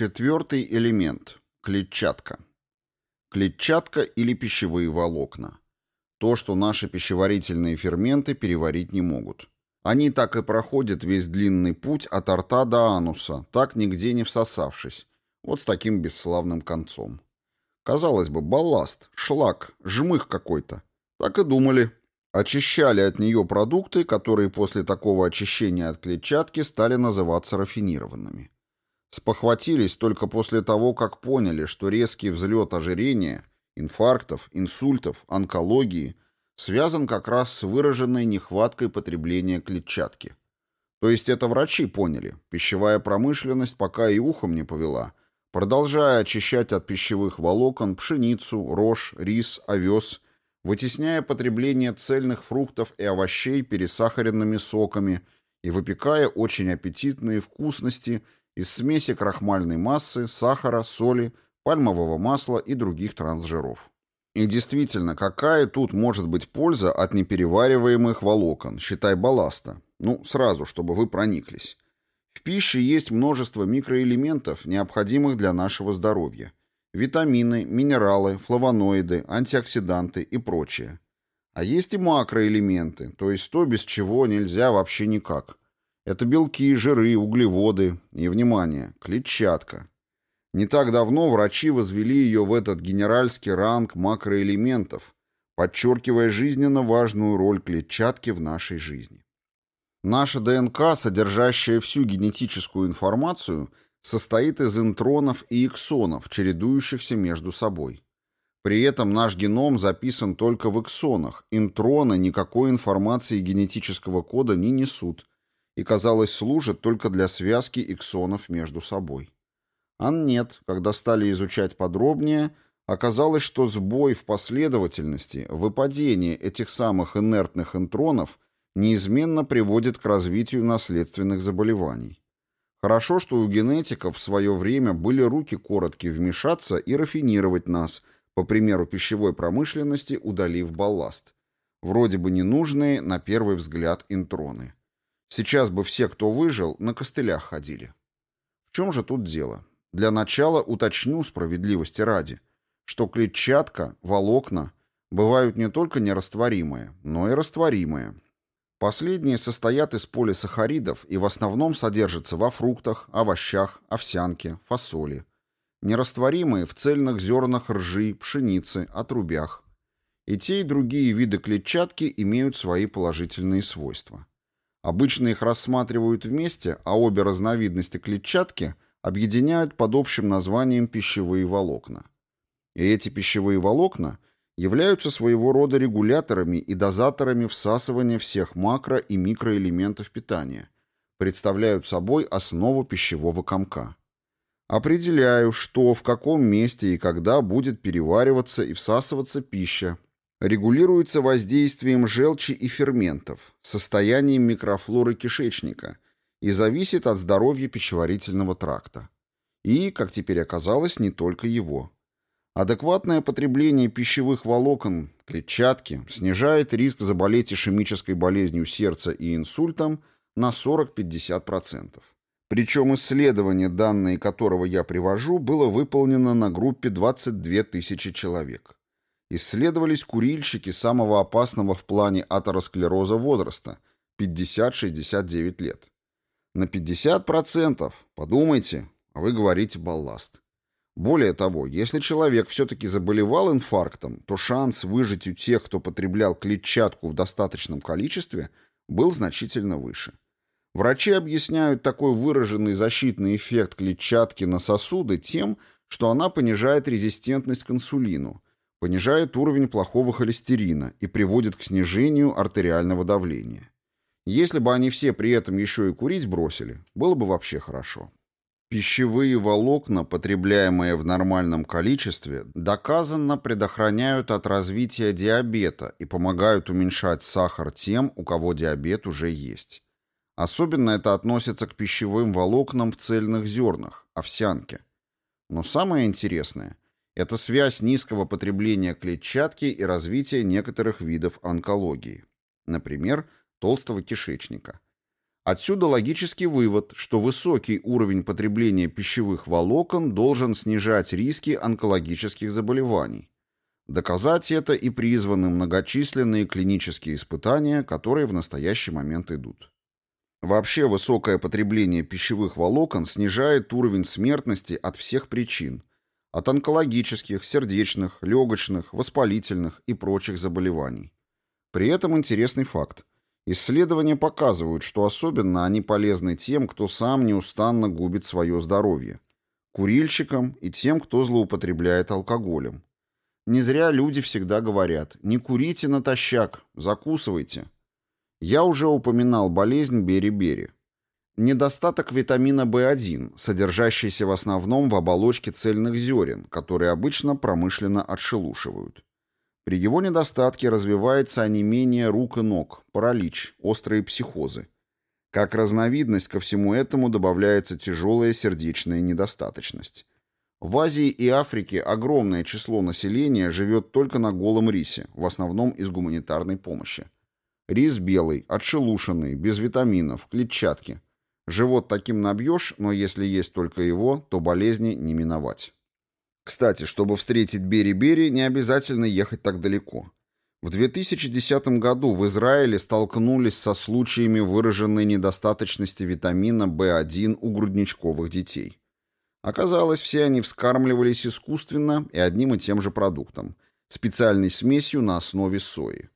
Четвертый элемент – клетчатка. Клетчатка или пищевые волокна. То, что наши пищеварительные ферменты переварить не могут. Они так и проходят весь длинный путь от рта до ануса, так нигде не всосавшись, вот с таким бесславным концом. Казалось бы, балласт, шлак, жмых какой-то. Так и думали. Очищали от нее продукты, которые после такого очищения от клетчатки стали называться рафинированными. Спохватились только после того, как поняли, что резкий взлет ожирения, инфарктов, инсультов, онкологии связан как раз с выраженной нехваткой потребления клетчатки. То есть это врачи поняли, пищевая промышленность пока и ухом не повела, продолжая очищать от пищевых волокон пшеницу, рожь, рис, овес, вытесняя потребление цельных фруктов и овощей пересахаренными соками и выпекая очень аппетитные вкусности – из смеси крахмальной массы, сахара, соли, пальмового масла и других трансжиров. И действительно, какая тут может быть польза от неперевариваемых волокон, считай балласта? Ну, сразу, чтобы вы прониклись. В пище есть множество микроэлементов, необходимых для нашего здоровья. Витамины, минералы, флавоноиды, антиоксиданты и прочее. А есть и макроэлементы, то есть то, без чего нельзя вообще никак. Это белки, жиры, углеводы и, внимание, клетчатка. Не так давно врачи возвели ее в этот генеральский ранг макроэлементов, подчеркивая жизненно важную роль клетчатки в нашей жизни. Наша ДНК, содержащая всю генетическую информацию, состоит из интронов и эксонов, чередующихся между собой. При этом наш геном записан только в эксонах, интроны никакой информации генетического кода не несут, и, казалось, служат только для связки эксонов между собой. А нет, когда стали изучать подробнее, оказалось, что сбой в последовательности, выпадение этих самых инертных интронов неизменно приводит к развитию наследственных заболеваний. Хорошо, что у генетиков в свое время были руки короткие вмешаться и рафинировать нас, по примеру пищевой промышленности, удалив балласт. Вроде бы ненужные, на первый взгляд, интроны. Сейчас бы все, кто выжил, на костылях ходили. В чем же тут дело? Для начала уточню справедливости ради, что клетчатка, волокна бывают не только нерастворимые, но и растворимые. Последние состоят из полисахаридов и в основном содержатся во фруктах, овощах, овсянке, фасоли. Нерастворимые в цельных зернах ржи, пшеницы, отрубях. И те, и другие виды клетчатки имеют свои положительные свойства. Обычно их рассматривают вместе, а обе разновидности клетчатки объединяют под общим названием пищевые волокна. И эти пищевые волокна являются своего рода регуляторами и дозаторами всасывания всех макро- и микроэлементов питания, представляют собой основу пищевого комка. Определяю, что, в каком месте и когда будет перевариваться и всасываться пища, регулируется воздействием желчи и ферментов, состоянием микрофлоры кишечника и зависит от здоровья пищеварительного тракта. И, как теперь оказалось, не только его. Адекватное потребление пищевых волокон, клетчатки, снижает риск заболеть ишемической болезнью сердца и инсультом на 40-50%. Причем исследование, данные которого я привожу, было выполнено на группе 22 тысячи человек исследовались курильщики самого опасного в плане атеросклероза возраста 50-69 лет. На 50%, подумайте, а вы говорите балласт. Более того, если человек все-таки заболевал инфарктом, то шанс выжить у тех, кто потреблял клетчатку в достаточном количестве, был значительно выше. Врачи объясняют такой выраженный защитный эффект клетчатки на сосуды тем, что она понижает резистентность к инсулину – понижает уровень плохого холестерина и приводит к снижению артериального давления. Если бы они все при этом еще и курить бросили, было бы вообще хорошо. Пищевые волокна, потребляемые в нормальном количестве, доказанно предохраняют от развития диабета и помогают уменьшать сахар тем, у кого диабет уже есть. Особенно это относится к пищевым волокнам в цельных зернах, овсянке. Но самое интересное – это связь низкого потребления клетчатки и развития некоторых видов онкологии, например, толстого кишечника. Отсюда логический вывод, что высокий уровень потребления пищевых волокон должен снижать риски онкологических заболеваний. Доказать это и призваны многочисленные клинические испытания, которые в настоящий момент идут. Вообще высокое потребление пищевых волокон снижает уровень смертности от всех причин, от онкологических, сердечных, легочных, воспалительных и прочих заболеваний. При этом интересный факт. Исследования показывают, что особенно они полезны тем, кто сам неустанно губит свое здоровье, курильщикам и тем, кто злоупотребляет алкоголем. Не зря люди всегда говорят «не курите натощак, закусывайте». Я уже упоминал болезнь бери-бери. Недостаток витамина В1, содержащийся в основном в оболочке цельных зерен, которые обычно промышленно отшелушивают. При его недостатке развивается онемение рук и ног, паралич, острые психозы. Как разновидность ко всему этому добавляется тяжелая сердечная недостаточность. В Азии и Африке огромное число населения живет только на голом рисе, в основном из гуманитарной помощи. Рис белый, отшелушенный, без витаминов, клетчатки. Живот таким набьешь, но если есть только его, то болезни не миновать. Кстати, чтобы встретить Бери-Бери, не обязательно ехать так далеко. В 2010 году в Израиле столкнулись со случаями выраженной недостаточности витамина В1 у грудничковых детей. Оказалось, все они вскармливались искусственно и одним и тем же продуктом – специальной смесью на основе сои.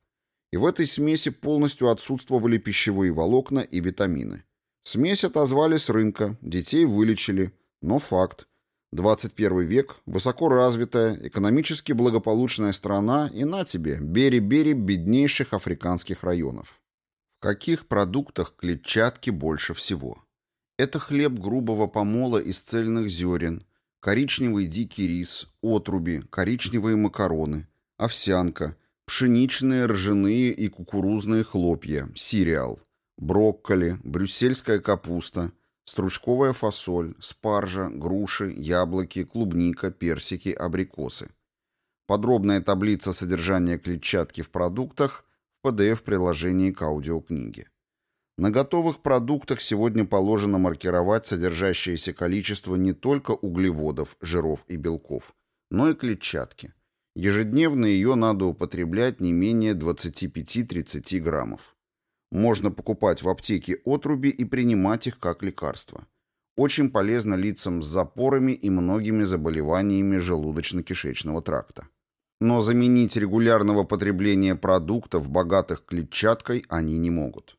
И в этой смеси полностью отсутствовали пищевые волокна и витамины. Смесь отозвали с рынка, детей вылечили, но факт – 21 век, высоко развитая, экономически благополучная страна и на тебе, бери-бери беднейших африканских районов. В каких продуктах клетчатки больше всего? Это хлеб грубого помола из цельных зерен, коричневый дикий рис, отруби, коричневые макароны, овсянка, пшеничные, ржаные и кукурузные хлопья, сириал, брокколи, брюссельская капуста – стручковая фасоль, спаржа, груши, яблоки, клубника, персики, абрикосы. Подробная таблица содержания клетчатки в продуктах в PDF-приложении к аудиокниге. На готовых продуктах сегодня положено маркировать содержащееся количество не только углеводов, жиров и белков, но и клетчатки. Ежедневно ее надо употреблять не менее 25-30 граммов. Можно покупать в аптеке отруби и принимать их как лекарство. Очень полезно лицам с запорами и многими заболеваниями желудочно-кишечного тракта. Но заменить регулярного потребления продуктов, богатых клетчаткой, они не могут.